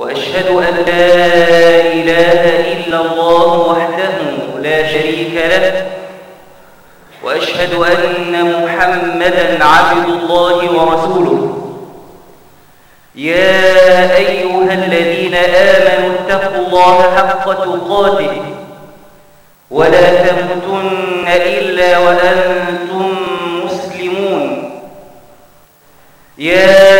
وأشهد أن لا إله إلا الله وحده لا شريك له. وأشهد أن محمدا عبد الله ورسوله. يا أيها الذين آمنوا اتقوا الله حق تقاته. ولا تموتن إلا وأنتم مسلمون. يا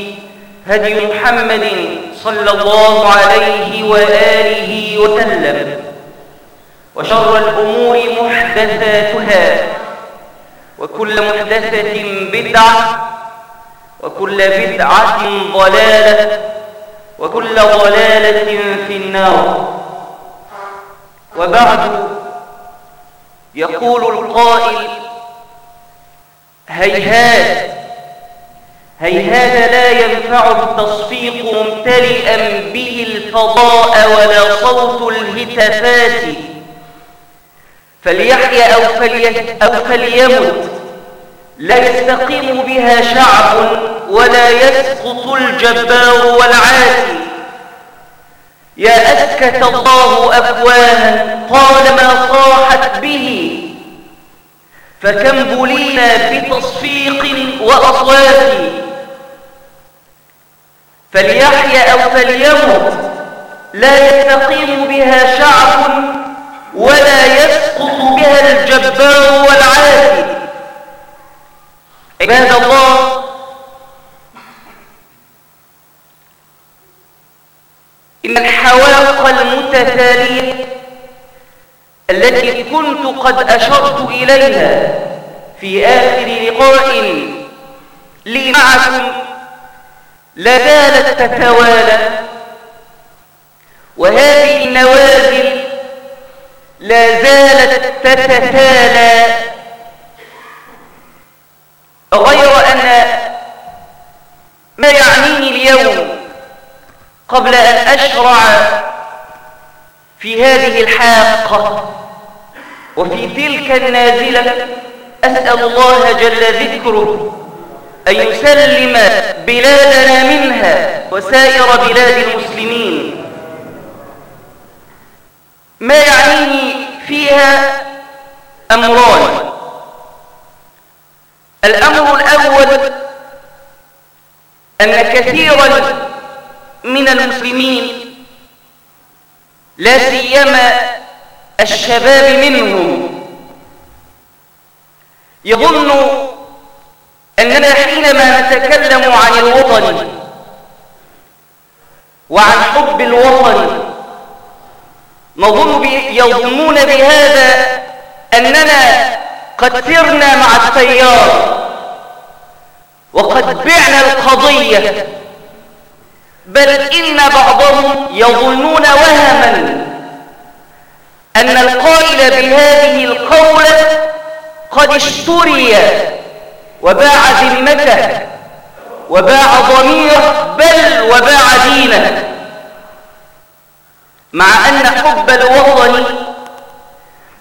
هدي محمد صلى الله عليه وآله وسلم. وشر الأمور محدثاتها. وكل محدثة بدعة. وكل بدعة ضلالة. وكل ضلالة في النار. وبعد يقول القائل هيهات. هيهات لا ينفع التصفيق ممتلئا به الفضاء ولا صوت الهتافات. فليحيا أو, فلي أو فليمت لا يستقيم بها شعب ولا يسقط الجبار والعاتي. يا أسكت الله أفواها طالما صاحت به فكم بلينا بتصفيق وأصوات. فليحيا أو فليمت لا يستقيم بها شعب ولا يسقط بها الجبار والعادي. عباد الله إن الحواق المتتالية التي كنت قد أشرت إليها في آخر لقاء لي معكم لا زالت تتوالى. وهذه النوازل لا زالت تتتالى. غير أن ما يعنيني اليوم قبل أن أشرع في هذه الحاقة وفي تلك النازلة أسأل الله جل ذكره أن يسلم بلادنا منها وسائر بلاد المسلمين. ما يعنيني فيها أمران. الأمر الأول أن كثيرا من المسلمين لا سيما الشباب منهم يظن أننا حينما نتكلم عن الوطن وعن حب الوطن. نظن يظنون بهذا أننا قد سرنا مع التيار وقد بعنا القضية. بل إن بعضهم يظنون وهما أن القائل بهذه القولة قد اشتري وباع ذمته وباع ضميره بل وباع دينه. مع أن حب الوطن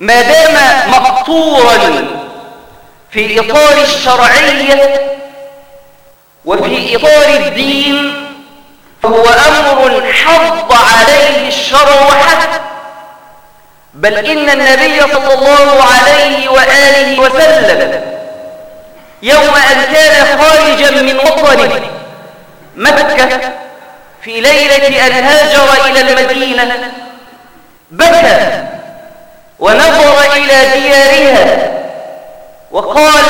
ما دام مقطورا في إطار الشرعية وفي إطار الدين فهو أمر حض عليه الشرع. وحد بل إن النبي صلى الله عليه وآله وسلم يوم أن كان خارجا من وطنه مكة في ليلة أن هاجر إلى المدينة. بكى ونظر إلى ديارها وقال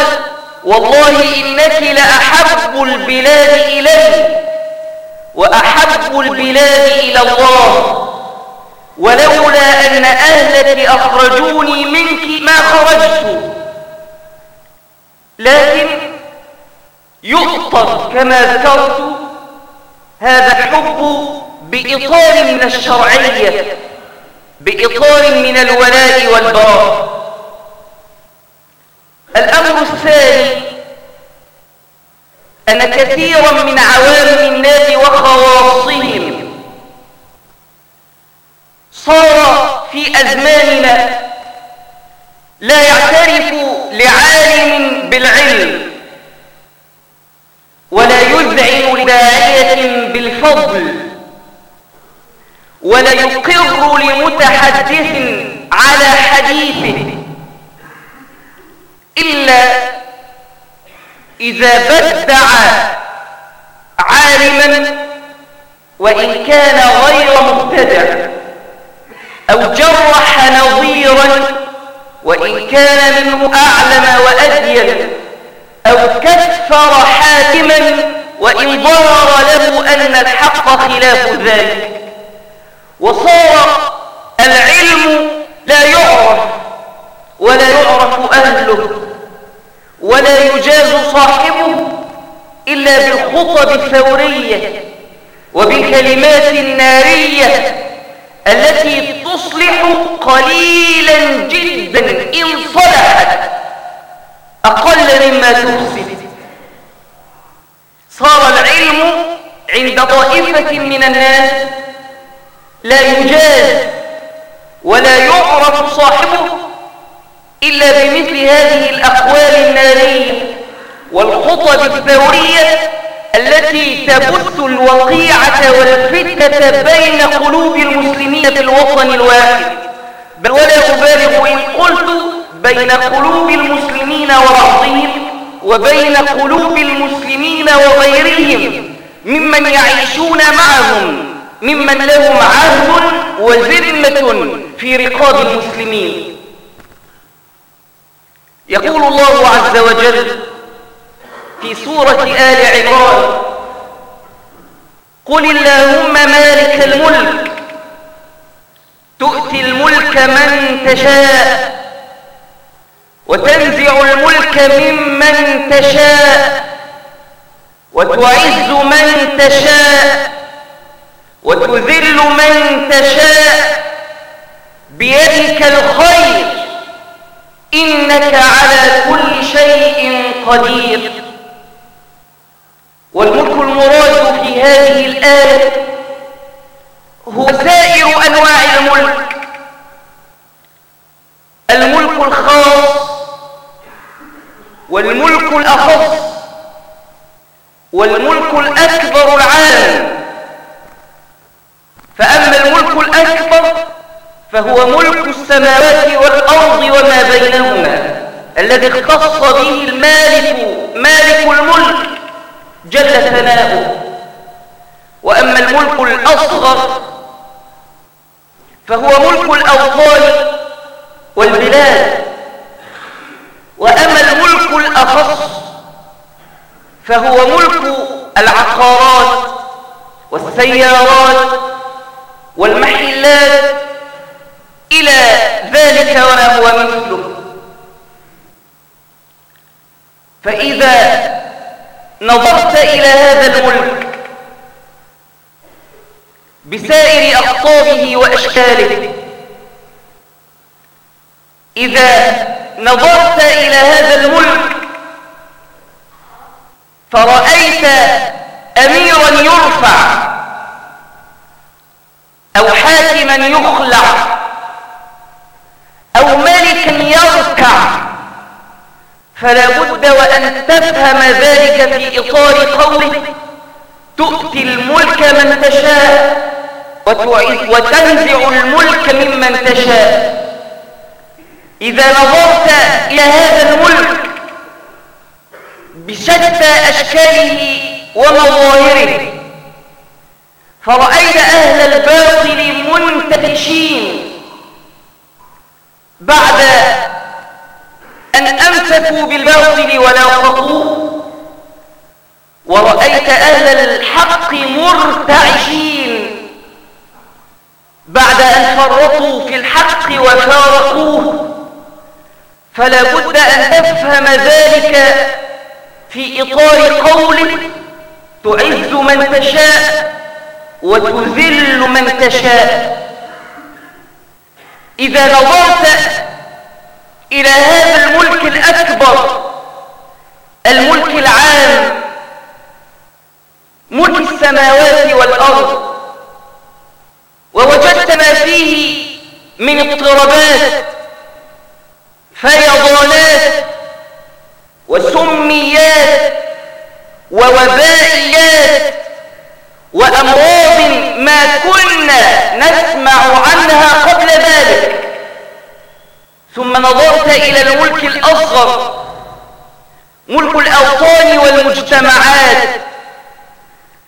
والله إنك لأحب البلاد إلي وأحب البلاد إلى الله. ولولا أن أهلك أخرجوني منك ما خرجت. لكن يؤطر كما ذكرت هذا الحب بإطار من الشرعية بإطار من الولاء والبراء. الأمر الثاني أن كثيرا من عوام الناس وخواصهم صار في أزماننا لا يعترف لعالم بالعلم ولا يذعن لداعية بالفضل ولا يقر لمتحدث على حديثه إلا إذا بدع عالما وإن كان غير مبتدع أو جرح نظيرا وإن كان منه أعلم وأدين أو كفر حاكما وإن ظهر له أن الحق خلاف ذلك. وصار العلم لا يعرف ولا يعرف أهله ولا يجاز صاحبه إلا بالخطب الثورية وبالكلمات النارية التي تصلح قليلا جدا إن صلحت. أقل مما تفسد. صار العلم عند طائفة من الناس لا يجاز ولا يعرف صاحبه إلا بمثل هذه الأقوال النارية والخطب الثورية التي تبث الوقيعة والفتنة بين قلوب المسلمين في الوطن الواحد. بل ولا أبالغ إن قلت بين قلوب المسلمين وبعضهم وبين قلوب المسلمين وغيرهم ممن يعيشون معهم ممن لهم عهد وذمة في رقاب المسلمين. يقول الله عز وجل في سورة آل عمران. قل اللهم مالك الملك. تؤتي الملك من تشاء وتنزع الملك ممن تشاء وتعز من تشاء وتذل من تشاء بيدك الخير إنك على كل شيء قدير. والملك المراد في هذه الآية هو سائر أنواع الملك. الملك الخاص والملك الأخص والملك الأكبر العام فأما الملك الأكبر فهو ملك السماوات والأرض وما بينهما الذي اختص به المالك مالك الملك. جل ثناؤه. وأما الملك الأصغر فهو ملك الأوطان والبلاد. وأما الملك الأخص فهو ملك العقارات والسيارات والمحلات. إلى ذلك وما هو مثله. فإذا نظرت إلى هذا الملك بسائر أقطابه وأشكاله. إذا نظرت إلى هذا الملك فرأيت أميرا يرفع أو حاكما يخلع أو ملكا يركع. فلا بد وأن تفهم ذلك في إطار قوله تؤتي الملك من تشاء وتنزع الملك ممن تشاء. إذا نظرت إلى هذا الملك بشتى أشكاله ومظاهره فرأيت أهل الباطل منتفشين بعد أمسكوا بالباطل وناقضوه ورأيت أهل الحق مرتعشين بعد أن فرطوا في الحق وفارقوه فلا بد أن تفهم ذلك في إطار قوله تعز من تشاء وتذل من تشاء إذا نظرت إلى هذا الملك الأكبر الملك العام ملك السماوات والأرض. ووجدت ما فيه من اضطرابات فيضانات وسميات ووبائيات وأمراض ما كنا نسمع عنها قبل ذلك. ثم نظرت إلى الملك الأصغر ملك الأوطان والمجتمعات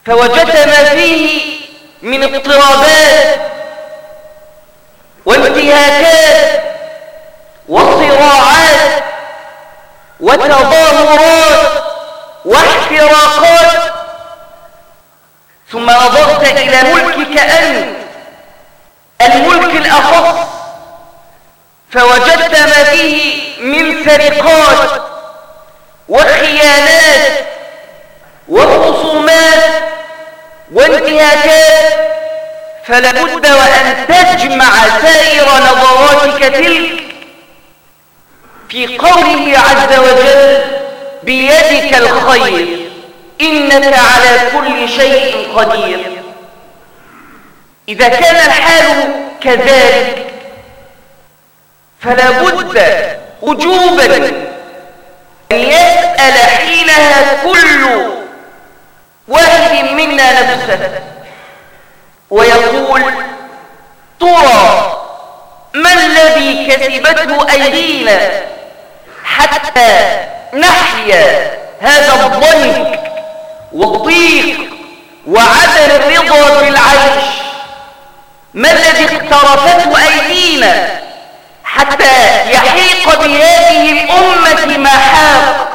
فوجدت ما فيه من اضطرابات وانتهاكات وصراعات وتظاهرات واحتراقات. ثم نظرت إلى ملكك أنت الملك الأخص. فوجدت ما فيه من سرقات وخيانات وخصومات وانتهاكات فلابد وأن تجمع سائر نظراتك تلك في قوله عز وجل بيدك الخير إنك على كل شيء قدير. إذا كان الحال كذلك فلا بد وجوبا أن يسأل حينها كل واحد منا نفسه ويقول ترى ما الذي كسبته أيدينا حتى نحيا هذا الضنك والضيق وعدم الرضا بالعيش؟ ما الذي اقترفته أيدينا حتى يحيق بهذه الأمة ما حاق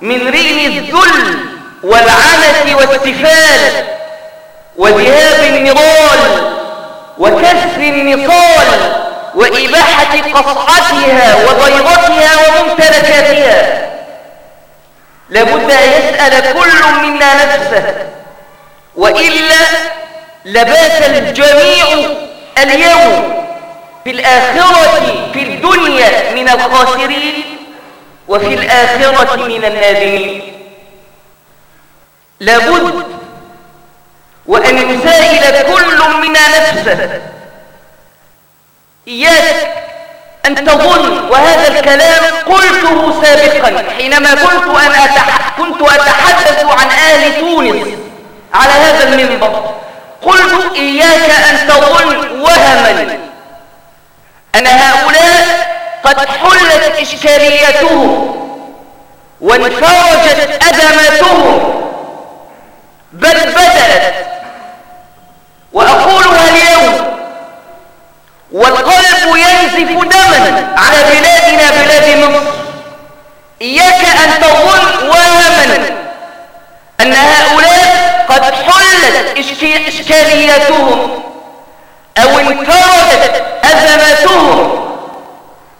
من رين الذل والعنة والسفال وذهاب النضال وكسر النصال وإباحة قصعتها وضيرتها وممتلكاتها. لابد أن يسأل كل منا نفسه وإلا لبات الجميع اليوم في الآخرة في الدنيا من الخاسرين وفي الآخرة من النادمين. لابد وأن يسائل كل منا نفسه. إياك أن تظن وهذا الكلام قلته سابقا حينما كنت, أن أتح كنت أتحدث عن أهل تونس على هذا المنبر. قلت إياك أن تظن وهما. أن هؤلاء قد حلت إشكاليتهم وانفرجت أزماتهم بل بدأت وأقولها اليوم والقلب ينزف دما على بلادنا بلاد مصر. إياك أن تظن وهما أن هؤلاء قد حلت إشكالياتهم أو انفردت أزماتهم.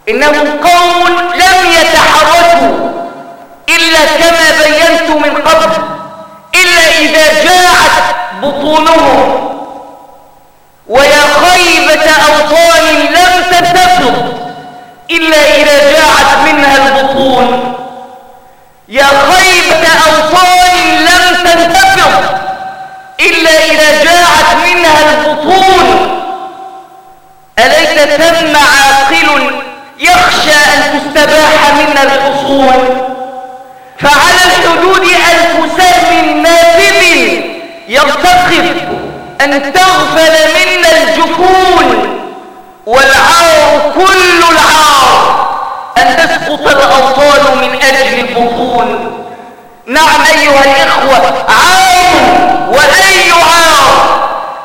إنهم قوم لم يتحركوا إلا كما بينت من قبل إلا إذا جاعت بطونهم. ويا خيبة أوطان لم تتفض إلا إذا جاعت منها البطون. يا خيبة أوطان لم تنتفض إلا إذا جاعت منها البطون. أليس ثم عاقل يخشى أن تستباح منا الحصول فعلى الحدود ألف سهم نافذ يرتقب أن تغفل منا الجفون. والعار كل العار أن تسقط الأوطان من أجل البطون. نعم أيها الإخوة عار وأي عار؟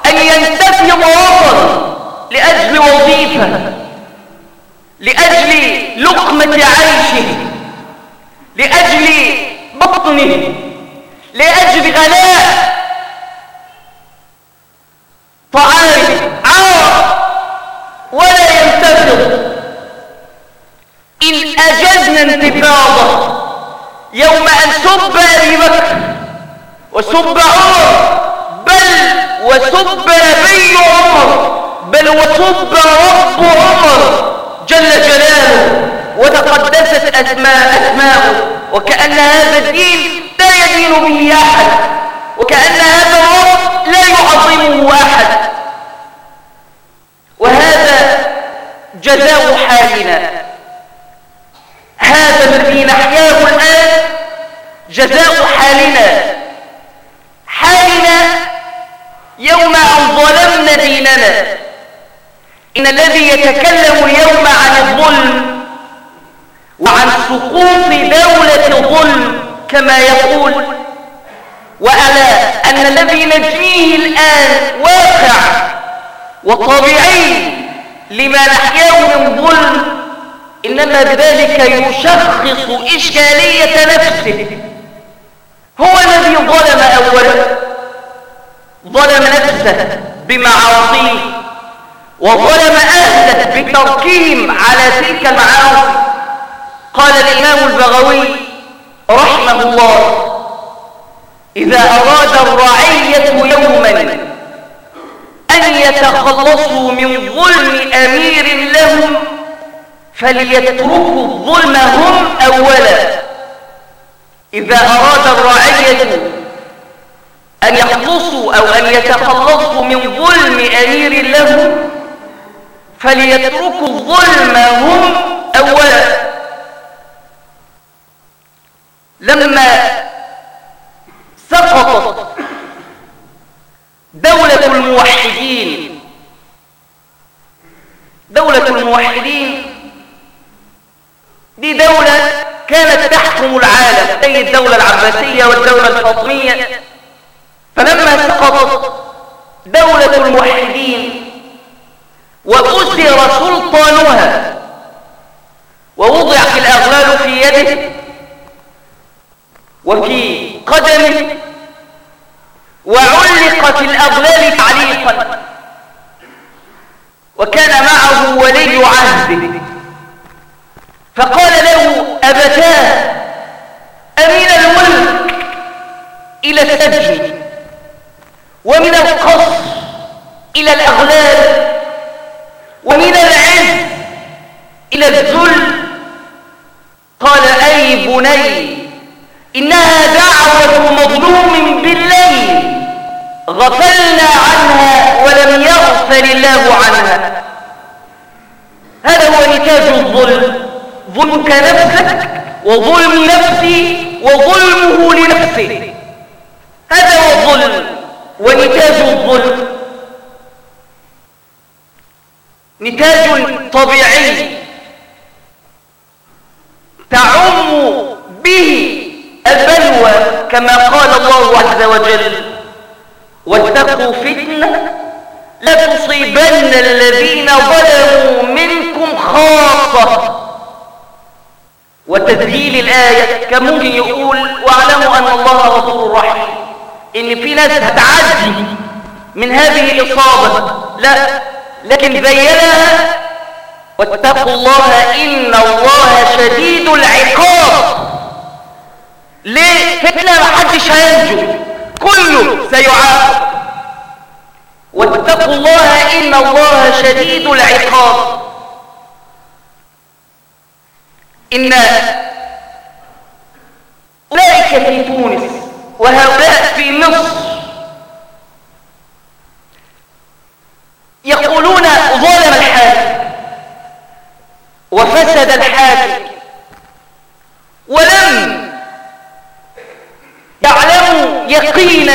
أن ينتفض وطن لأجل وظيفة لأجل لقمة عيشه لأجل بطنه لأجل غلاء طعامه. عار ولا ينتفض إن أجزنا انتفاضة يوم أن سب أبي بكر وسب عمر بل وسب نبي عمر. بل وسب رب عمر جل جلاله وتقدست أسماء أسماؤه وكأن هذا الدين لا يدين به أحد وكأن هذا الرب لا يعظمه أحد. وهذا جزاء حالنا. هذا الذي نحياه الآن جزاء حالنا. حالنا يوم أن ظلمنا ديننا. إن الذي يتكلم اليوم عن الظلم وعن سقوط دولة الظلم كما يقول وعلى أن الذي نجنيه الآن واقع وطبيعي لما نحياه من ظلم إنما بذلك يشخص إشكالية نفسه. هو الذي ظلم أولا. ظلم نفسه بمعاصيه. وظلم أهله بتركهم على تلك المعاصي. قال الإمام البغوي رحمه الله إذا أراد الرعية يوما أن يتخلصوا من ظلم أمير لهم فليتركوا الظلم هم أولا. إذا أراد الرعية أن يخلصوا أو أن يتخلصوا من ظلم أمير لهم فليتركوا الظلم هم أولا. لما سقطت دولة الموحدين دولة الموحدين دي دولة كانت تحكم العالم زي الدولة العباسية والدولة الفاطمية فلما سقطت دولة الموحدين وأسر سلطانها ووضعت الأغلال في يده وفي قدمه وعلقت الأغلال تعليقا. وكان معه ولي عهده فقال له أبتاه أمين الملك إلى السجن ومن القصر إلى الأغلال ومن العز إلى الذل. قال أي بني إنها دعوة مظلوم بالليل. غفلنا عنها ولم يغفل الله عنها. هذا هو نتاج الظلم. ظلمك نفسك وظلم نفسي وظلمه لنفسه. هذا هو الظلم ونتاج الظلم. نتاج طبيعي تعم به البلوى كما قال الله عز وجل واتقوا فتنة لا تصيبن الذين ظلموا منكم خاصة. وتذهيل الآية كان ممكن يقول واعلموا أن الله غفور رحيم. إن في ناس هتعدي من هذه الإصابة لا لكن بينها واتقوا الله إن الله شديد العقاب. ليه فتنة محدش هينجو؟ كله سيعاقب. واتقوا الله إن الله شديد العقاب. إن أولئك في تونس وهؤلاء في مصر يقولون ظلم الحاكم وفسد فسد الحاكم ولم يقينا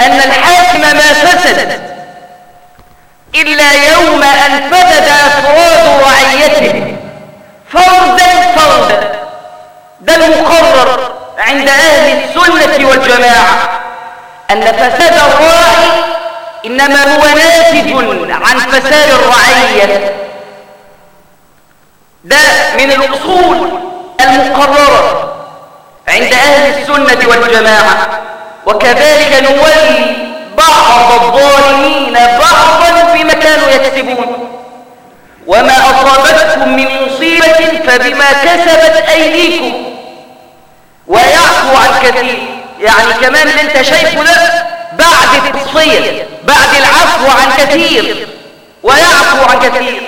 أن الحاكم ما فسد إلا يوم أن فسد أفراد رعيته. فردا فردا. ده المقرر عند أهل السنة والجماعة. أن فساد الراعي إنما هو ناتج عن فساد الرعية. ده من الأصول المقررة. عند أهل السنة والجماعة. وكذلك نولي بعض الظالمين بعضا بما كانوا يكسبون. وما أصابتكم من مصيبة فبما كسبت أيديكم. ويعفو عن كثير. يعني كمان اللي انت شايفه ده بعد التصفية بعد العفو عن كثير. ويعفو عن كثير.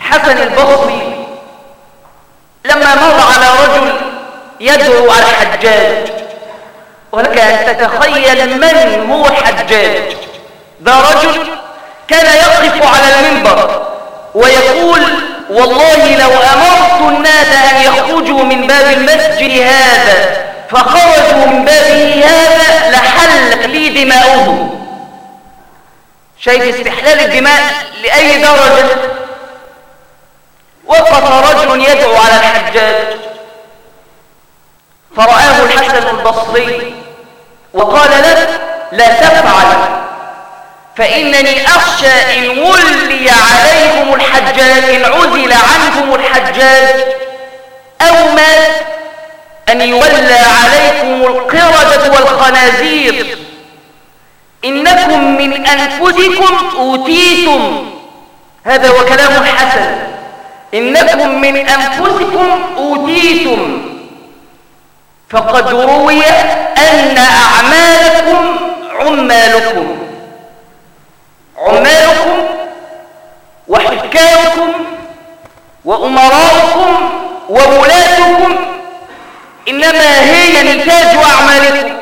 الحسن البصري لما رجل يدعو على حجاج ولك أن تتخيل من هو الحجاج. ده رجل كان يقف على المنبر ويقول والله لو أمرت الناس أن يخرجوا من باب المسجد هذا فخرجوا من بابه هذا لحلت لي دماؤهم. شايف استحلال الدماء لأي درجة؟ وقف رجل يدعو على الحجاج. فرآه الحسن البصري وقال له لا تفعل فإنني أخشى إن ولي عليكم الحجاج إن عزل عنكم الحجاج أو مات أن يولى عليكم القردة والخنازير. إنكم من أنفسكم أوتيتم. هذا هو كلام حسن إنكم من أنفسكم أوتيتم. فقد روي أن أعمالكم عمالكم. عمالكم وحكامكم وأمراؤكم وولاتكم إنما هي نتاج أعمالكم.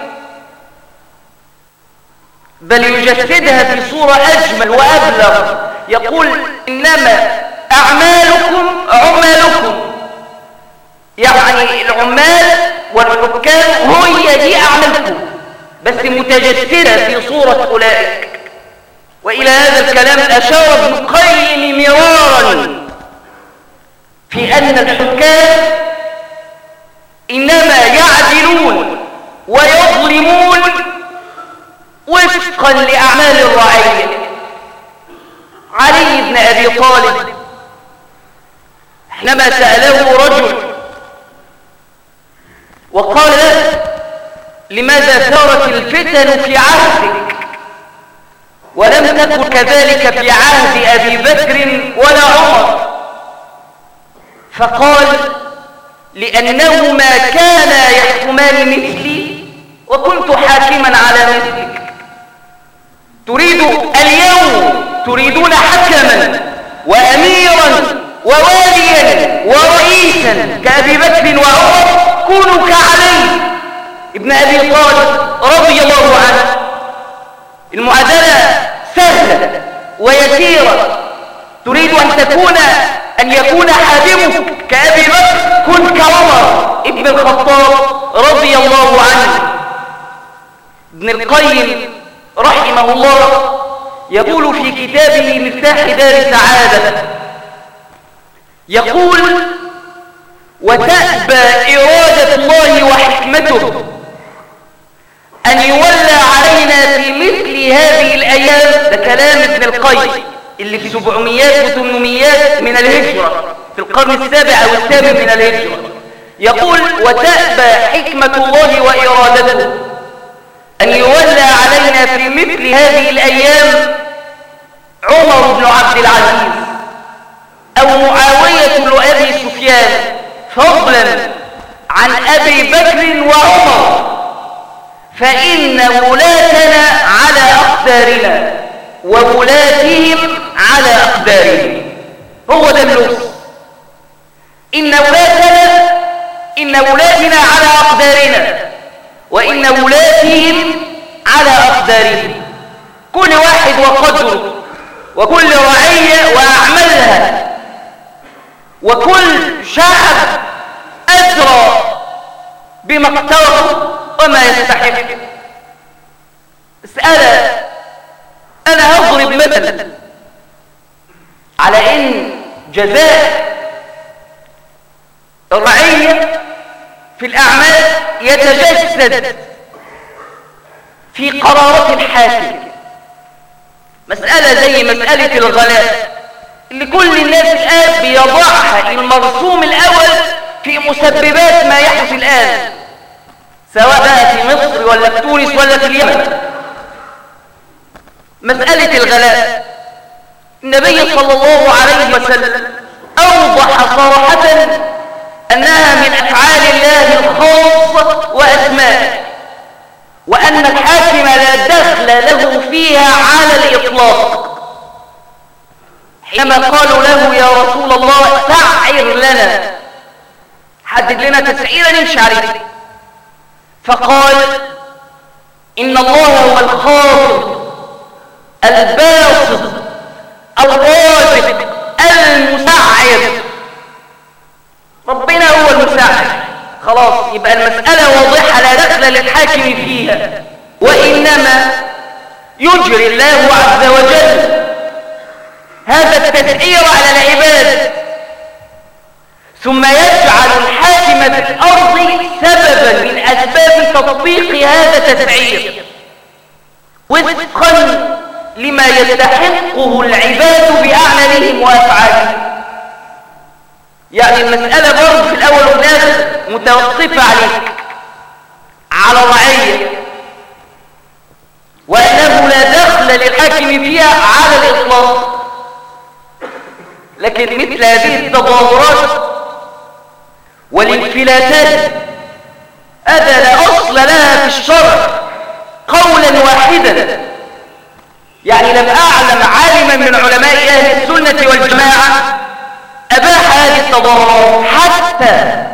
بل يجسدها في صورة أجمل وأبلغ. يقول إنما أعمالكم عمالكم. يعني العمال والحكام هي دي أعمالكم بس متجسدة في صورة أولئك. وإلى هذا الكلام أشار ابن القيم مرارا في أن الحكام إنما يعدلون ويظلمون وفقا لأعمال الرعية. علي بن أبي طالب حينما سأله رجل وقال له لماذا ثارت الفتن في عهدك؟ ولم تكن كذلك في عهد أبي بكر ولا عمر. فقال لأنهما كانا يحكمان مثلي وكنت حاكما على مثلك. تريد اليوم تريدون حكما وأميرا وواليا ورئيسا كأبي بكر وعمر كونوا كعلي ابن أبي طالب رضي الله عنه. المعادلة سهلة ويسيرة. تريد أن تكون أن يكون حاكمك كأبي بكر كن كعمر ابن الخطاب رضي الله عنه. ابن القيم رحمه الله يقول في كتابه مفتاح دار السعادة يقول وتأبى إرادة الله وحكمته أن يولى علينا في مثل هذه الأيام ده كلام ابن القيم اللي في سبعميات وثمانميات من الهجرة في القرن السابع أو الثامن من الهجرة. يقول وتأبى حكمة الله وإرادته أن يولى علينا في مثل هذه الأيام عمر بن عبد العزيز أو معاوية سفيان فضلا عن أبي بكر وعمر فإن ولاتنا على أقدارنا وولاتهم على أقدارهم. هو ده اللغز. إن ولاتنا إن ولاتنا على أقدارنا وإن ولاتهم على أقدارهم. كل واحد وقدره وكل رعية وأعملها وكل شعب أدرى بما اقترب وما يستحق. اسأل. أنا هضرب مثلا على إن جزاء الرعية في الأعمال يتجسد في قرارات الحاكم. مسألة زي مسألة الغلاء. اللي كل الناس الآن بيضعها المرسوم الأول في مسببات ما يحدث الآن سواء بقى في مصر ولا في تونس ولا في اليمن. مسألة الغلاء. النبي صلى الله عليه وسلم أوضح صراحة أنها من أفعال الله الخاصة وأسمائه وأن الحاكم لا دخل له فيها على الإطلاق. حينما قالوا له يا رسول الله سعر لنا. حدد لنا تسعيرا عليه فقال إن الله هو الخالق الباسط الرازق المسعر. ربنا هو المساعد خلاص يبقى المسألة واضحة لا دخل للحاكم فيها. وإنما يجري الله عز وجل هذا التسعير على العباد. ثم يجعل الحاكم في الأرض سببا من أسباب تطبيق هذا التسعير وفقا لما يستحقه العباد بأعمالهم وأفعالهم. يعني المسألة برضه في الأول والآخر متوقفة عليك. على الرعية وأنه لا دخل للحاكم فيها على الإطلاق. لكن مثل هذه التظاهرات والانفلاتات هذا لا أصل لها في الشرع قولا واحدا. يعني لم أعلم عالما من علماء أهل السنة والجماعة أباح هذه التظاهرات حتى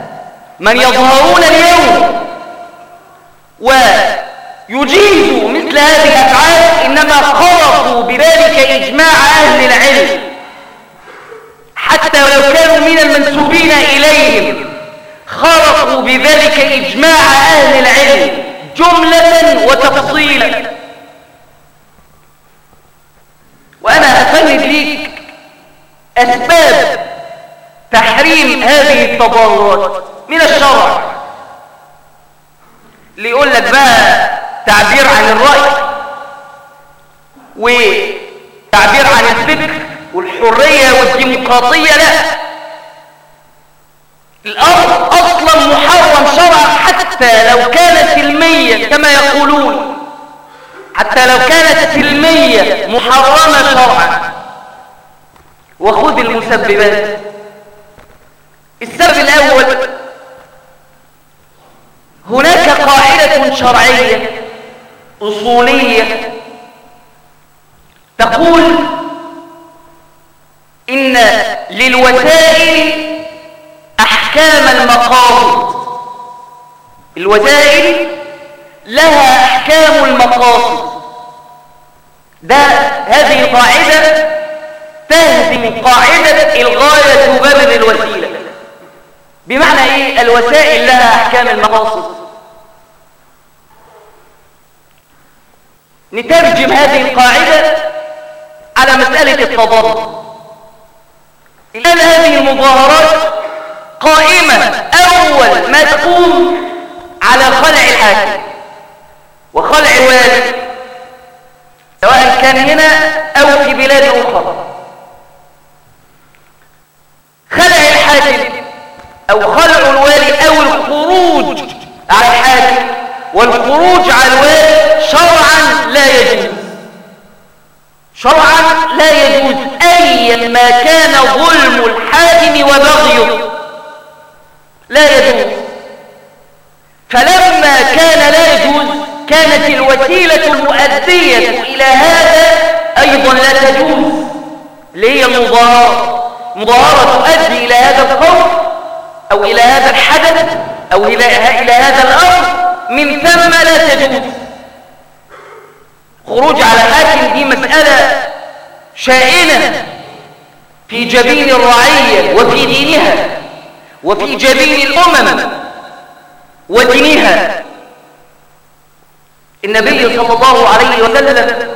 من يظهرون اليوم ويجيزوا مثل هذه الأفعال إنما خرقوا بذلك إجماع أهل العلم حتى ولو كانوا من المنسوبين إليهم. خرقوا بذلك إجماع أهل العلم جملة وتفصيلا. وأنا أفند ليك أسباب تحريم هذه التظاهرات من الشرع. اللي يقول لك بقى تعبير عن الرأي وتعبير عن الفكر والحرية والديمقراطية. لا الأمر أصلا محرم شرعا حتى لو كانت سلمية كما يقولون حتى لو كانت سلمية محرمة شرعا. وخذ المسببات. السبب الأول هناك قاعدة شرعية أصولية تقول إن للوسائل أحكام المقاصد. الوسائل لها أحكام المقاصد. ده هذه القاعدة تهدم قاعدة إلغاية تبرر الوسيلة. بمعنى إيه؟ الوسائل لها أحكام المقاصد. نترجم هذه القاعدة على مسألة التضاد. الآن هذه المظاهرات قائمة أول ما تقوم على خلع الحاكم وخلع الوالد سواء كان هنا أو في بلاد أخرى. خلع الحاكم أو خلع الوالي أو الخروج على الحاكم والخروج على الوالي شرعا لا يجوز. شرعا لا يجوز. أيا ما كان ظلم الحاكم وبغيه. لا يجوز. فلما كان لا يجوز كانت الوسيلة المؤدية إلى هذا أيضا لا تجوز. ليه المظاهرة مظاهرة تؤدي إلى هذا الخوف أو إلى هذا الحدث أو إلى, إلى هذا الأمر؟ من ثم لا تجوز. خروج على حاكم دي مسألة شائنة في جبين الرعية وفي دينها وفي جبين الأمم. ودينها النبي صلى الله عليه وسلم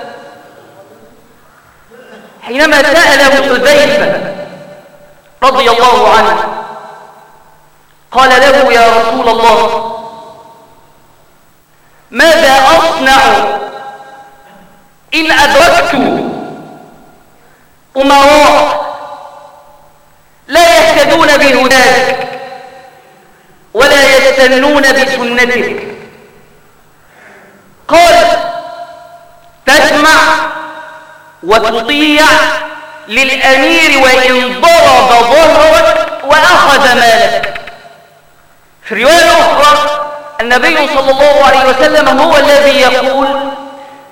حينما سأله حذيفة رضي الله عنه قال له يا رسول الله ماذا أصنع إن أدركت أمراء لا يهتدون بهداك ولا يستنون بسنتك. قال تسمع وتطيع للأمير وإن ضرب ظهرك وأخذ مالك. في رواية أخرى النبي صلى الله عليه وسلم هو الذي يقول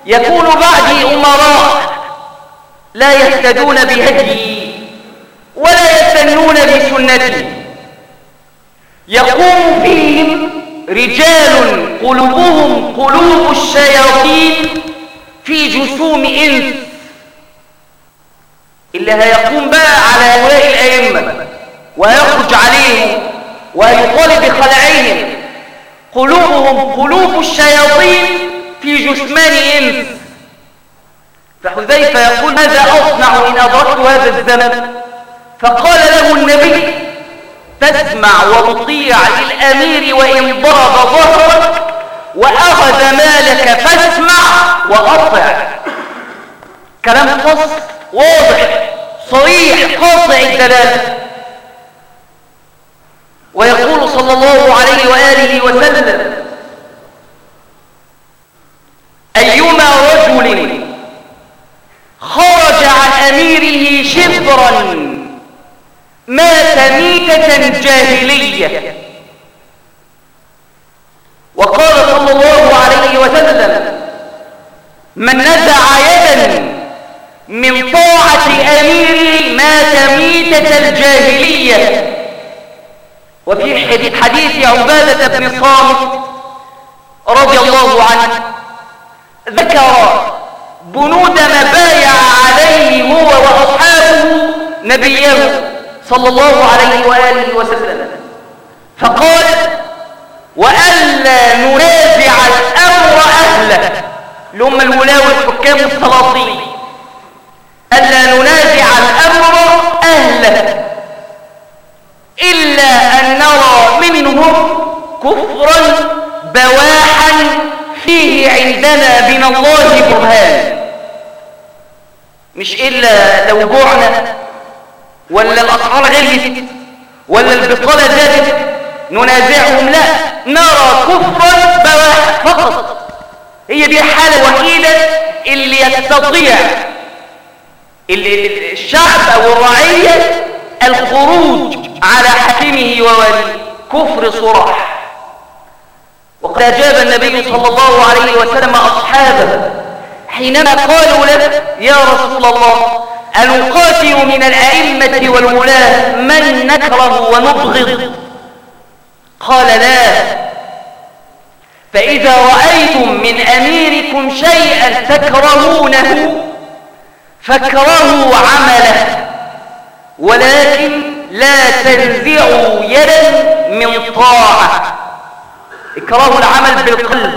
يكون بعدي أمراء لا يهتدون بهدي ولا يستنون بسنتي. يقوم فيهم رجال قلوبهم قلوب الشياطين في جسوم إنس. اللي هيقوم بقى على هؤلاء الأئمة ويخرج عليهم ويطالب بخلعهم. قلوبهم قلوب الشياطين في جثمان إنس. فحذيفة يقول ماذا أصنع إن أدركت هذا الزمن؟ فقال له النبي تسمع وتطيع للأمير وإن ضرب ظهرك وأخذ مالك فاسمع وأطع كلام قص واضح صريح قاطع الدلالة ويقول صلى الله عليه وآله وسلم أيما رجل خرج عن أميره شبرا مات ميتة جاهلية وقال صلى الله عليه وسلم من نزع يدا من طاعة أميره مات ميتة الجاهلية. وفي حديث عبادة بن صامت رضي الله عنه ذكر بنود ما بايع عليه هو وأصحابه نبيه. صلى الله عليه وآله وسلم. فقال وألا ننازع الأمر أهله. لهم الولاة والحكام السلاطين ألا ننازع الأمر أهله إلا أن نرى منهم كفرا بواحا فيه عندنا من الله برهان. مش إلا لو جوعنا ولا الأسعار غلت ولا البطالة زادت ننازعهم لا نرى كفرا بواحا فقط. هي دي الحالة الوحيدة اللي يستطيع اللي الشعب أو الرعية الخروج على حكيمه ووليه كفر صراح. وقد أجاب النبي صلى الله عليه وسلم أصحابه حينما قالوا له يا رسول الله أنقاتل من الأئمة والولاة من نكره ونبغض. قال لا. فإذا رأيتم من أميركم شيئا تكرهونه فاكرهوا عمله ولكن لا تنزعوا يدا من طاعة. اكرهوا العمل بالقلب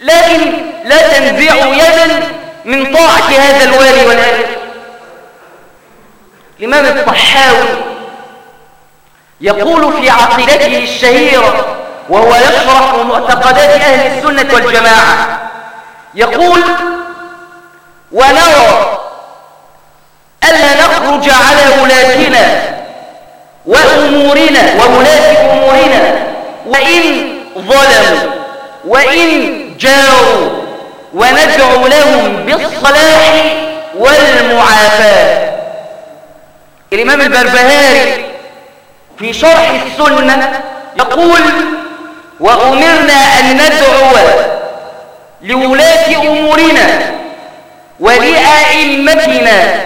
لكن لا تنزعوا يدا من طاعة هذا الوالي والآخر الإمام الطحاوي يقول في عقيدته الشهيرة وهو يشرح معتقدات أهل السنة والجماعة يقول ونرى ألا نخرج على ولاتنا وأمورنا وولاة أمورنا وإن ظلموا وإن جاروا وندعو لهم بالصلاح والمعافاة. الإمام البربهاري في شرح السنة يقول وأمرنا أن ندعو لولاة أمورنا ولأئمتنا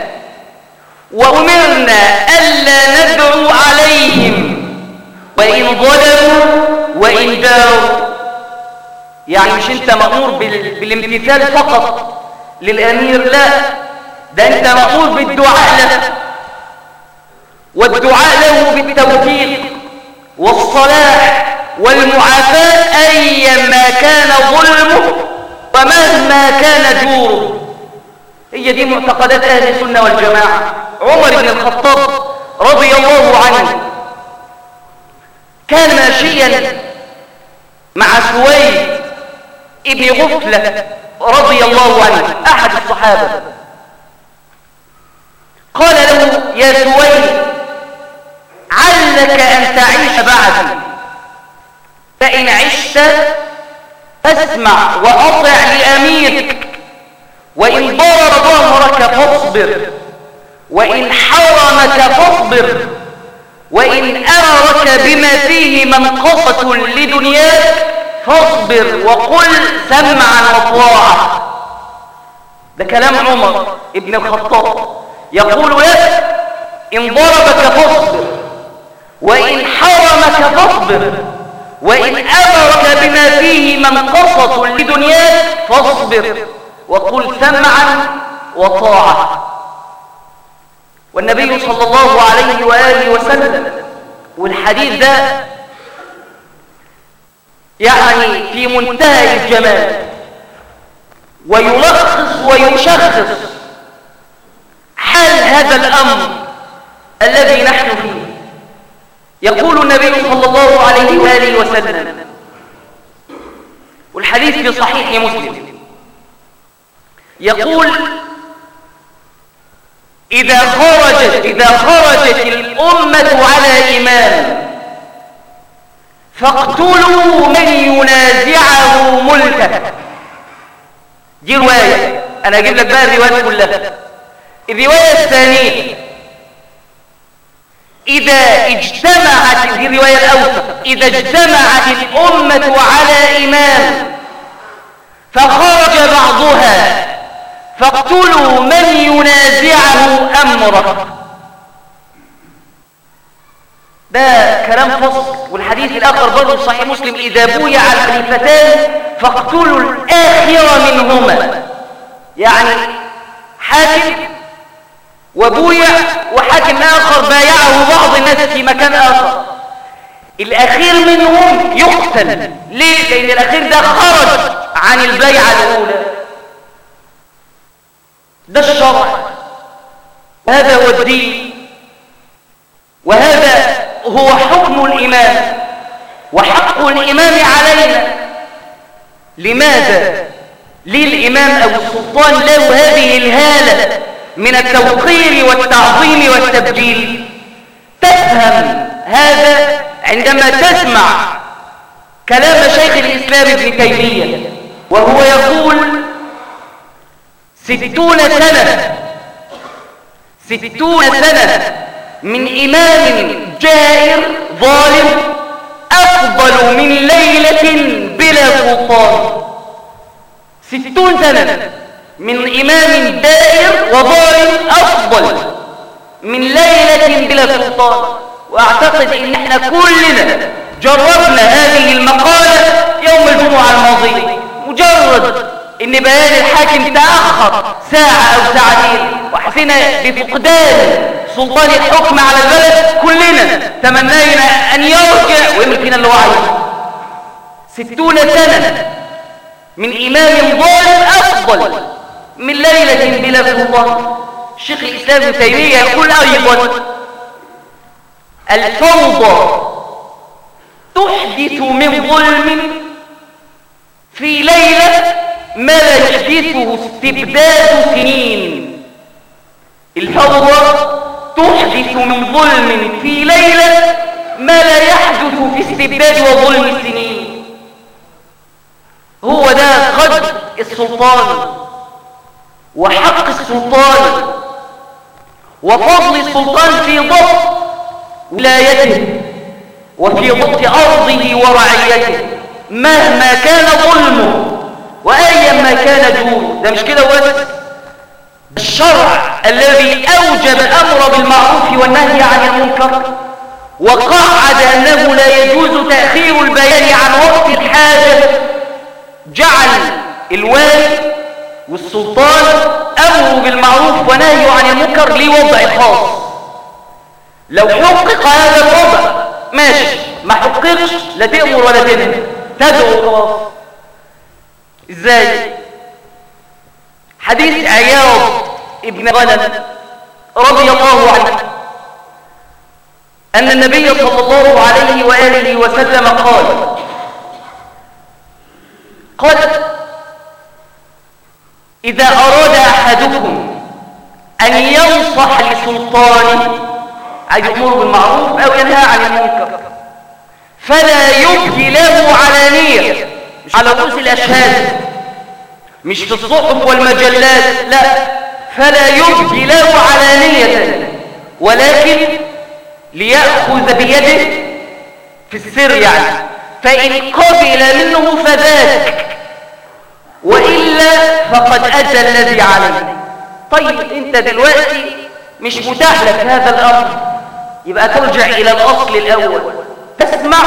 وأمرنا ألا ندعو عليهم وإن ظلموا وإن داروا يعني مش انت مأمور بالامتثال فقط للأمير لا ده انت مأمور بالدعاء له والدعاء له بالتوفيق والصلاح والمعافاة أيما كان ظلمه ومهما كان جوره. هي دي معتقدات أهل السنة والجماعة. عمر بن الخطاب رضي الله عنه كان ماشيا مع سويد ابن غفلة رضي الله عنه أحد الصحابة. قال له يا سويد علك أن تعيش بعدي. فإن عشت فاسمع وأطع لأميرك. وإن ضرر ظهرك فاصبر. وإن حرمك فاصبر. وإن أمرك بما فيه منقصة لدنياك فاصبر وقل سمعا وطاعة ده كلام عمر ابن الخطاب. يقول لك إن ضربك فاصبر وإن حرمك فاصبر وإن أمرك بما فيه منقصة لدنياك فاصبر وقل سمعا وطاعة. والنبي صلى الله عليه وآله وسلم والحديث ده يعني في منتهى الجمال. ويلخص ويشخص حال هذا الأمر الذي نحن فيه. يقول النبي صلى الله عليه وآله وسلم والحديث في صحيح مسلم يقول إذا خرجت إذا خرجت الأمة على إمام فاقتلوا من ينازعه ملكه دي رواية. أنا أجيب لك بقى الروايات كلها. الرواية الثانية. إذا اجتمعت دي الرواية الأوسط. إذا اجتمعت الأمة على إمام فخرج بعضها. فاقتلوا من ينازعه أمره ده كلام فصل والحديث الآخر برضه صحيح مسلم إذا بويع الخليفتان فاقتلوا الآخر منهما. يعني حاكم وبويع وحاكم آخر بايعه بعض الناس في مكان آخر. الأخير منهم يقتل. ليه؟ لأن الأخير ده خرج عن البيعة الأولى. ده الشرع. هذا هو الدين. وهذا هو حكم الإمام وحق الإمام علينا. لماذا؟ للإمام أو السلطان له هذه الهالة من التوقير والتعظيم والتبجيل. تفهم هذا عندما تسمع كلام شيخ الإسلام ابن تيمية وهو يقول ستون سنة ستون سنة من إمام جائر ظالم أفضل من ليلة بلا سلطان. ستون سنة. من إمام دائر وظالم أفضل من ليلة بلا سلطان. وأعتقد إن إحنا كلنا جربنا هذه المقالة يوم الجمعة الماضية. مجرد إن بيان الحاكم تأخر ساعة أو ساعتين وحسينا بفقدان سلطان الحكم على البلد كلنا. تمنينا أن يرجع ويعمل فينا اللي هو ستون سنة من إمام ظالم أفضل من ليلة بلا سلطان. الشيخ الإسلام ابن تيمية يقول أيضا الفوضى تحدث من ظلم في ليلة ما يحدثه استبداد سنين. الفوضى تحدث من ظلم في ليلة ما لا يحدث في استبداد وظلم السنين هو ده قدر السلطان وحق السلطان وفضل السلطان في ضبط ولايته وفي ضبط أرضه ورعيته. مهما كان ظلمه وأيما كان جوده. ده مش كده بس الشرع الذي أوجب الأمر بالمعروف والنهي عن المنكر وقعد أنه لا يجوز تأخير البيان عن وقت الحاجة جعل الوالي والسلطان أمر بالمعروف ونهي عن المنكر ليه وضع خاص. لو حقق هذا الوضع ماشي ما حققش لا تأمر ولا تنهي. تدعو خلاص إزاي؟ حديث عياض ابن غنم رضي الله عنه. أن النبي صلى الله عليه وآله وسلم قال قال إذا أراد أحدكم أن ينصح لسلطانه أي يأمر بالمعروف أو ينهى عن المنكر فلا يبدي له علانية على رؤوس الأشهاد. مش في الصحف والمجلات لا. فلا يبدي له علانية ولكن ليأخذ بيده في السر يعني. فإن قبل منه فذاك وإلا فقد أدى الذي عليه. طيب أنت دلوقتي مش متاح لك هذا الأمر. يبقى ترجع إلى الأصل الأول. تسمع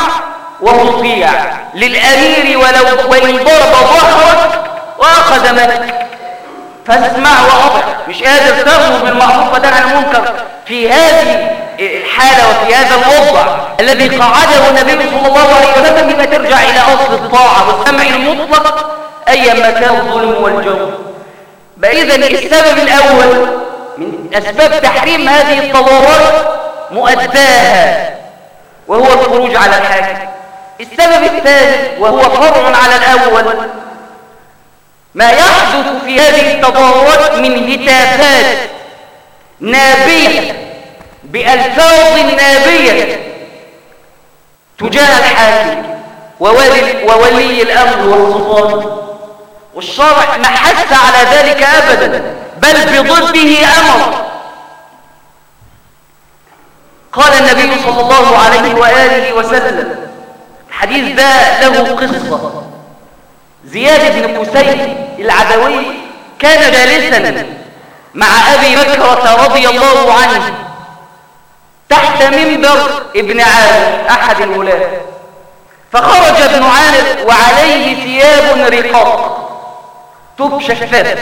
وتطيع للأمير ولو وإن ضرب ظهرك وأخذ مالك فاسمع وأطع. مش قادر تأمر بالمعروف وتنهى عن المنكر. في هذه الحالة وفي هذا الوضع الذي قعده النبي صلى الله عليه وسلم بما ترجع إلى أصل الطاعة والسمع المطلق أيما كان الظلم والجور فإذا السبب الأول من أسباب تحريم هذه التظاهرات مؤداها وهو الخروج على الحاكم. السبب الثالث وهو فرع على الأول ما يحدث في هذه التظاهرات من هتافات نابية بألفاظ نابية تجاه الحاكم وولي, وولي الأمر والسلطان والشرع ما حث على ذلك أبدا بل بضده أمر. قال النبي صلى الله عليه وآله وسلم الحديث ده له قصة. زياد بن قسيم العدوي كان جالسا مع أبي بكرة رضي الله عنه تحت منبر ابن عامر أحد الولاة. فخرج ابن عامر وعليه ثياب رقاق. تب شفاف.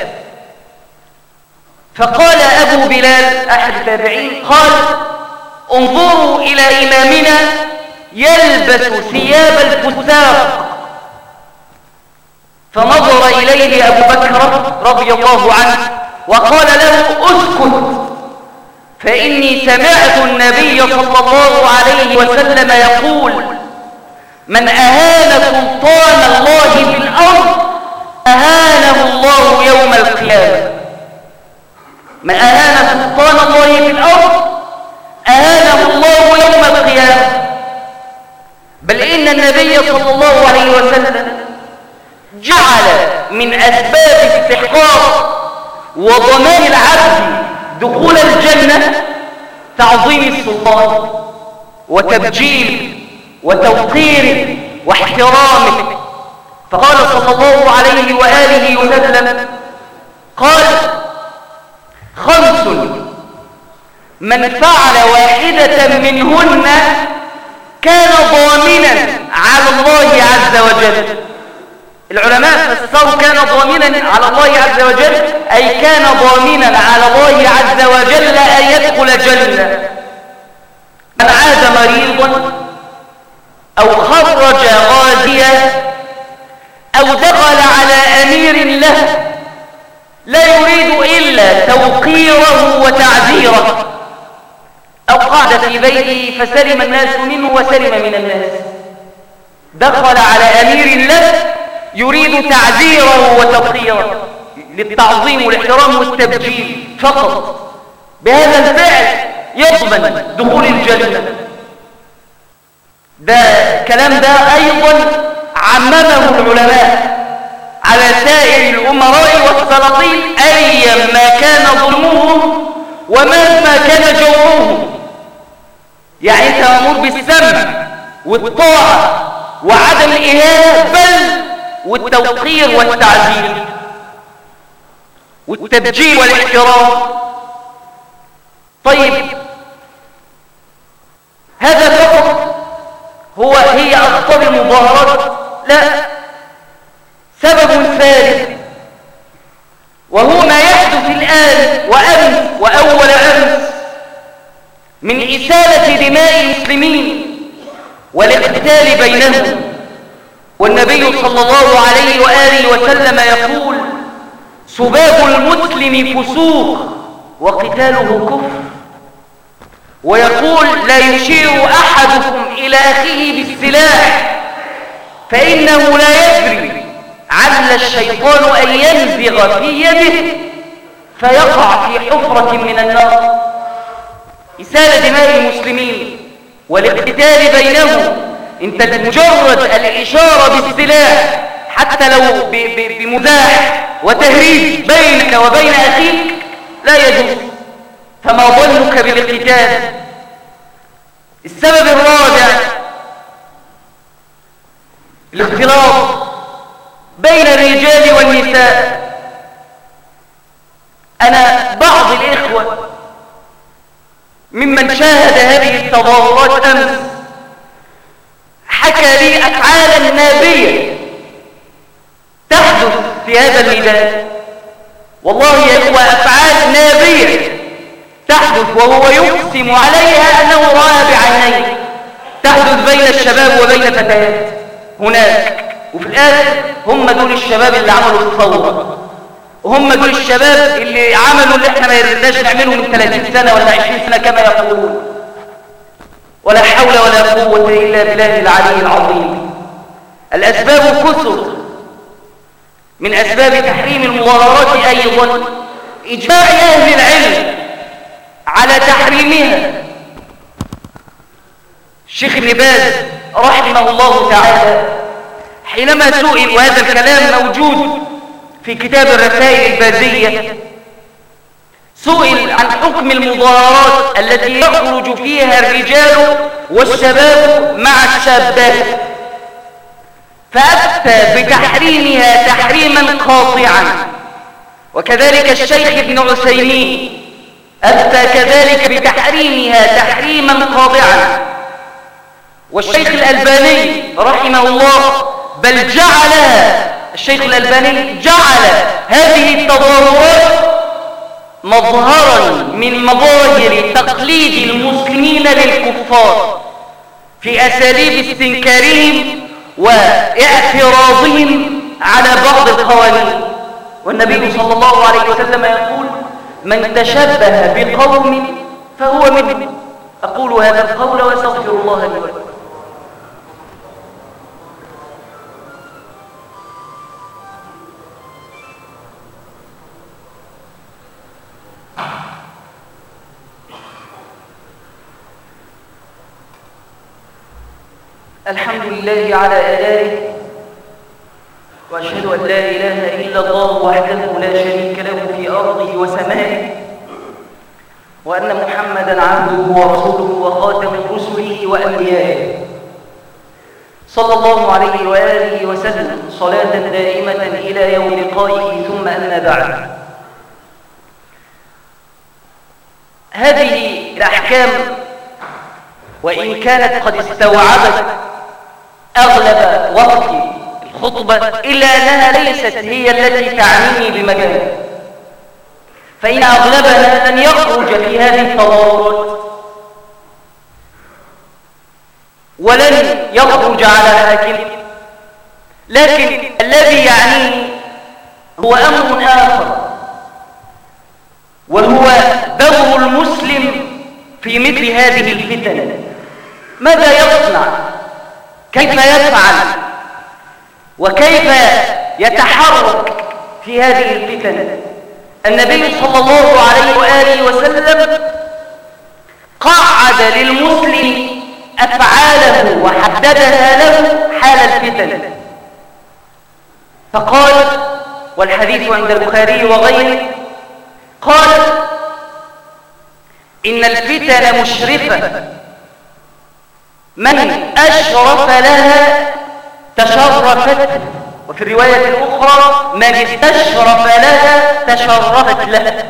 فقال أبو بلال أحد التابعين قال انظروا إلى إمامنا يلبس ثياب الفساق. فنظر إليه أبو بكر رضي الله عنه وقال له أسكت فإني سمعت النبي صلى الله عليه وسلم يقول من أهان سلطان الله في الأرض أهانه الله يوم القيامة. من أهان سلطان الله في الأرض أهانه الله يوم القيامة. بل إن النبي صلى الله عليه وسلم جعل من أسباب استحقاق وضمان العبد دخول الجنة تعظيم السلطان وتبجيل وتوقير واحترامه فقال صلى الله عليه وآله وسلم قال خمس من فعل واحدة منهن كان ضامنا على الله عز وجل. العلماء فسروا كان ضامنا على الله عز وجل أي كان ضامنا على الله عز وجل أن يدخل جنة من عاد مريضا أو خرج غازيا أو دخل على أمير له لا يريد إلا توقيره وتعذيره. أو قعد في بيته فسلم الناس منه وسلم من الناس. دخل على أمير له يريد تعذيره وتوقيره للتعظيم والاحترام والتبجيل فقط. بهذا الفعل يضمن دخول الجنة. ده كلام ده أيضا عممه العلماء على سائر الأمراء والسلاطين أيا ما كان ظلمهم ومهما كان جورهم يعني انت مأمور بالسمع والطاعة وعدم الإهانة بل والتوقير والتعزير والتبجيل والإحترام. طيب هذا فقط هو هي أخطر المظاهرات. لا سبب ثالث يحدث الآن وأمس وأول أمس من إسالة دماء المسلمين والاقتتال بينهم. والنبي صلى الله عليه وآله وسلم يقول سباب المسلم فسوق وقتاله كفر. ويقول لا يشير أحدكم إلى أخيه بالسلاح فإنه لا يدري عل الشيطان أن ينزغ في يده فيقع في حفرة من النار. إسالة دماء المسلمين والاقتتال بينهم انت مجرد الإشارة بالسلاح حتى لو بمزاح وتهريج بينك وبين أخيك لا يجوز. فما ظنك بالاقتتال السبب الرابع الاختلاط بين الرجال والنساء. أنا بعض الإخوة ممن شاهد هذه التظاهرات أمس حكى لي أفعالا نابية تحدث في هذا الميدان. والله إخوة أفعال نابية تحدث وهو يقسم عليها أنه رأى بعينيه تحدث بين الشباب وبين فتيات. هناك وفي الآخر هم دول الشباب اللي عملوا الثورة. وهم دول الشباب اللي عملوا اللي إحنا ما يردناش نعمله من 30 سنة ولا 20 سنة كما يقولون. ولا حول ولا قوة إلا بالله العلي العظيم. الأسباب كثر. من أسباب تحريم المظاهرات أيضا. إجماع أهل العلم على تحريمها. الشيخ ابن باز رحمه الله تعالى حينما سئل وهذا الكلام موجود في كتاب الرسائل البازية سئل عن حكم المظاهرات التي يخرج فيها الرجال والشباب مع الشابات. فأفتى بتحريمها تحريما قاطعا وكذلك الشيخ ابن عثيمين أفتى كذلك بتحريمها تحريما قاطعا والشيخ الألباني رحمه الله بل جعلها الشيخ الألباني جعل هذه التظاهرات مظهرا من مظاهر تقليد المسلمين للكفار في أساليب استنكارهم واعتراضهم على بعض القوانين. والنبي صلى الله عليه وسلم يقول من تشبه بقوم فهو منهم. أقول هذا القول وأستغفر الله لي ولكم. الحمد لله على آلائه وأشهد أن لا إله إلا الله وحده لا شريك له في أرضه وسمائه وأن محمدا عبده ورسوله وخاتم رسله وأنبيائه. صلى الله عليه وآله وسلم صلاة دائمة إلى يوم لقائه ثم أما بعد. هذه الأحكام وإن كانت قد استوعبت أغلب وقت الخطبة إلا أنها ليست هي التي تعنيني بمجال. فإن أغلبنا لن يخرج في هذه التظاهرات ولن يخرج على حاكم لكن الذي يعنيه هو أمر آخر. وهو دور المسلم في مثل هذه الفتن. ماذا يصنع؟ كيف يفعل؟ وكيف يتحرك في هذه الفتن؟ النبي صلى الله عليه وآله وسلم قعد للمسلم أفعاله وحددها له حال الفتن. فقال والحديث عند البخاري وغيره قال إن الفتن مشرفة. من أشرف لها تشرفت. وفي الرواية الأخرى من استشرف لها تشرفت لها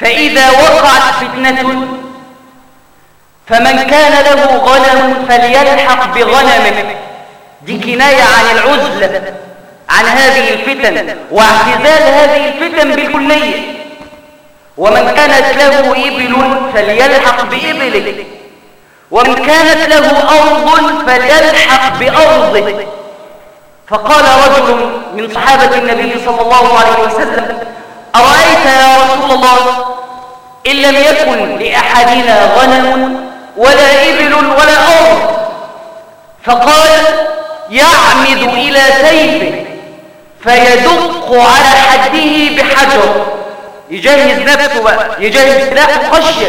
فإذا وقعت فتنة فمن كان له غنم فليلحق بغنمه دي كناية عن العزلة عن هذه الفتن واعتزال هذه الفتن بالكلية. ومن كانت له إبل فليلحق بإبله. ومن كانت له أرض فليلحق بأرضه. فقال رجل من صحابة النبي صلى الله عليه وسلم أرأيت يا رسول الله إن لم يكن لأحدنا غنم ولا إبل ولا أرض؟ فقال يعمد إلى سيفه فيدق على حده بحجر. يجهز نفسه يجهز سلاحه خشية.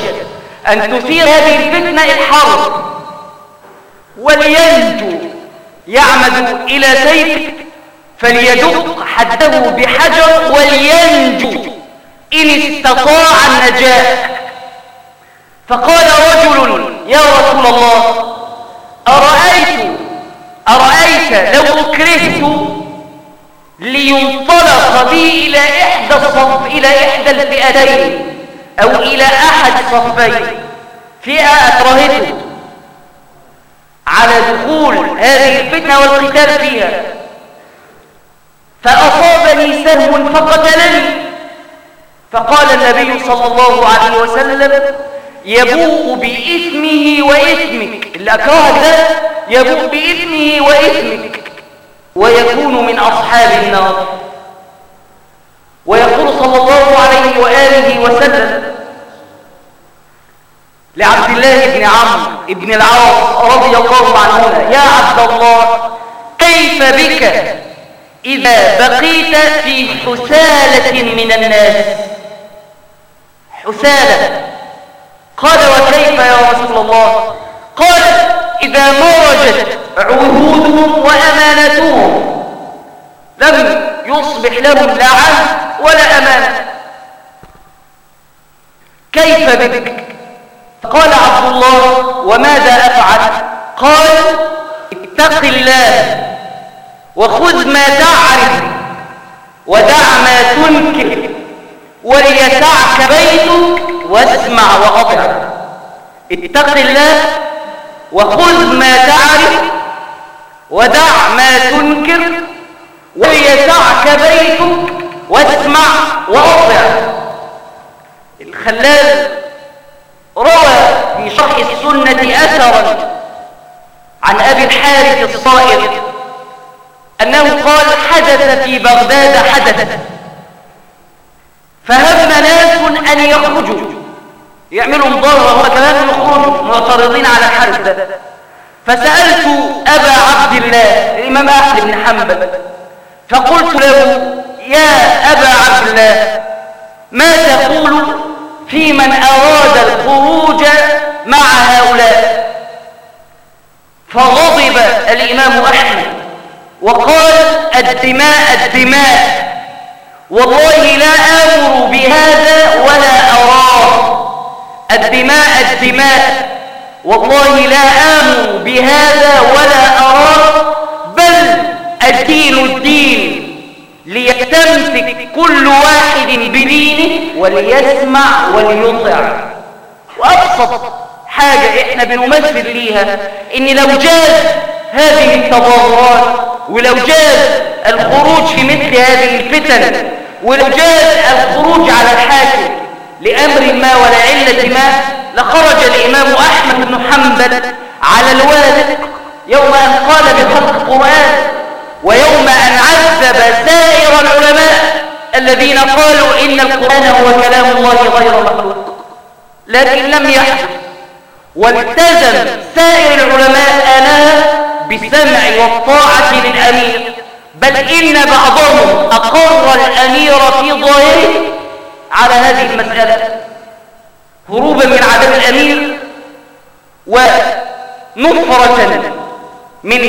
أن تثير هذه الفتنة الحرب ولينجو يعمد إلى سيفه فليدق حده بحجر ولينجو إن استطاع النجاة. فقال رجل يا رسول الله أرأيت أرأيت لو أكرهت لينطلق بي إلى إحدى الصف إلى إحدى الفئتين. أو إلى أحد الصفين فئة أكرهته على دخول هذه الفتنة والقتال فيها. فأصابني سهم فقتلني. فقال النبي صلى الله عليه وسلم يبوء بإثمه وإثمك. اللي أكرهك ده يبوء بإثمه وإثمك. ويكون من أصحاب النار. ويقول صلى الله عليه وآله وسلم لعبد الله بن عمرو بن العاص رضي الله عنهما. يا عبد الله كيف بك إذا بقيت في حسالة من الناس؟ حسالة. قال وكيف يا رسول الله؟ قال إذا مرجت عهودهم وأمانتهم لم يصبح لهم لا عهد ولا أمانة. كيف بك؟ قال عبد الله وماذا أفعل؟ قال اتق الله وخذ ما تعرف ودع ما تنكر وليسعك بيتك واسمع وأطع. اتق الله وخذ ما تعرف ودع ما تنكر وليسعك بيتك واسمع وأطع. الخلال روى في شرح السنة أثرا عن أبي الحارث الصائر أنه قال حدث في بغداد حدث فهم ناس أن يخرجوا. يعملوا مضارة هو كمان يخرجوا معترضين على الحرب ده فسألت أبا عبد الله الإمام أحمد بن حنبل فقلت له يا أبا عبد الله ما تقول في من أراد الخروج مع هؤلاء. فغضب الإمام أحمد وقال الدماء الدماء والله لا آمر بهذا ولا أراه. الدماء الدماء والله لا آمر بهذا ولا أراه بل الدين الدين. ليستمسك كل واحد بدينه وليسمع وليطع. وأبسط حاجة إحنا بنمثل ليها إن لو جاز هذه التظاهرات ولو جاز الخروج في مثل هذه الفتن ولو جاز الخروج على الحاكم لأمر ما ولا علة ما لخرج الإمام أحمد بن حنبل على الوالد يوم أن قال بخلق القرآن ويوم أن عذب سائر العلماء الذين قالوا إن القرآن هو كلام الله غير مخلوق. لكن لم يحدث والتزم سائر العلماء آنها بالسمع والطاعة للأمير. بل إن بعضهم أقر الأمير في ظاهره على هذه المسألة. هروبا من عدم الأمير ونفرة من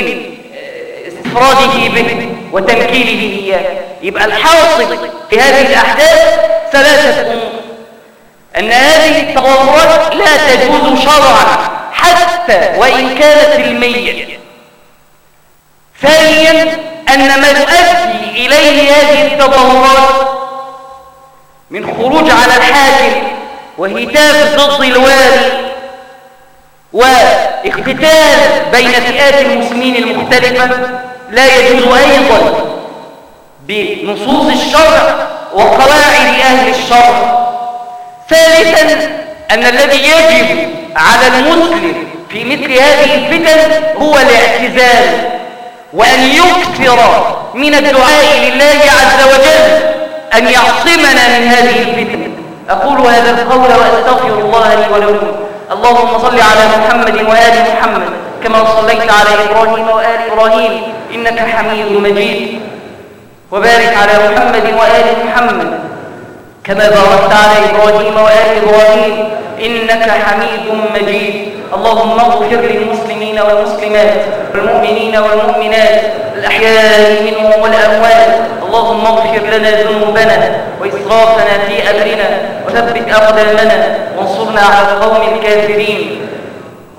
استفراده به وتنكيله إياه. يبقى الحاصل في هذه الأحداث ثلاثة أمور. أن هذه التظاهرات لا تجوز شرعا حتى وإن كانت سلمية ثانيا أن ما يؤدي إليه هذه التظاهرات من خروج على الحاكم وهتاف ضد الوالي واقتتال بين فئات المسلمين المختلفة. لا يجوز أيضا بنصوص الشرع وقواعد أهل الشرع. ثالثا أن الذي يجب على المسلم في مثل هذه الفتن هو الاعتزال وأن يكثر من الدعاء لله عز وجل أن يعصمنا من هذه الفتن. أقول هذا القول وأستغفر الله لي ولكم. اللهم صل على محمد وآل محمد. كما صليت على إبراهيم وآل إبراهيم إنك حميد مجيد. وبارك على محمد وآل محمد كما باركت على إبراهيم وآل إبراهيم إنك حميد مجيد. اللهم اغفر للمسلمين والمسلمات والمؤمنين والمؤمنات الأحياء منهم والأموات. اللهم اغفر لنا ذنوبنا وإسرافنا في أمرنا وثبت أقدامنا وانصرنا على القوم الكافرين.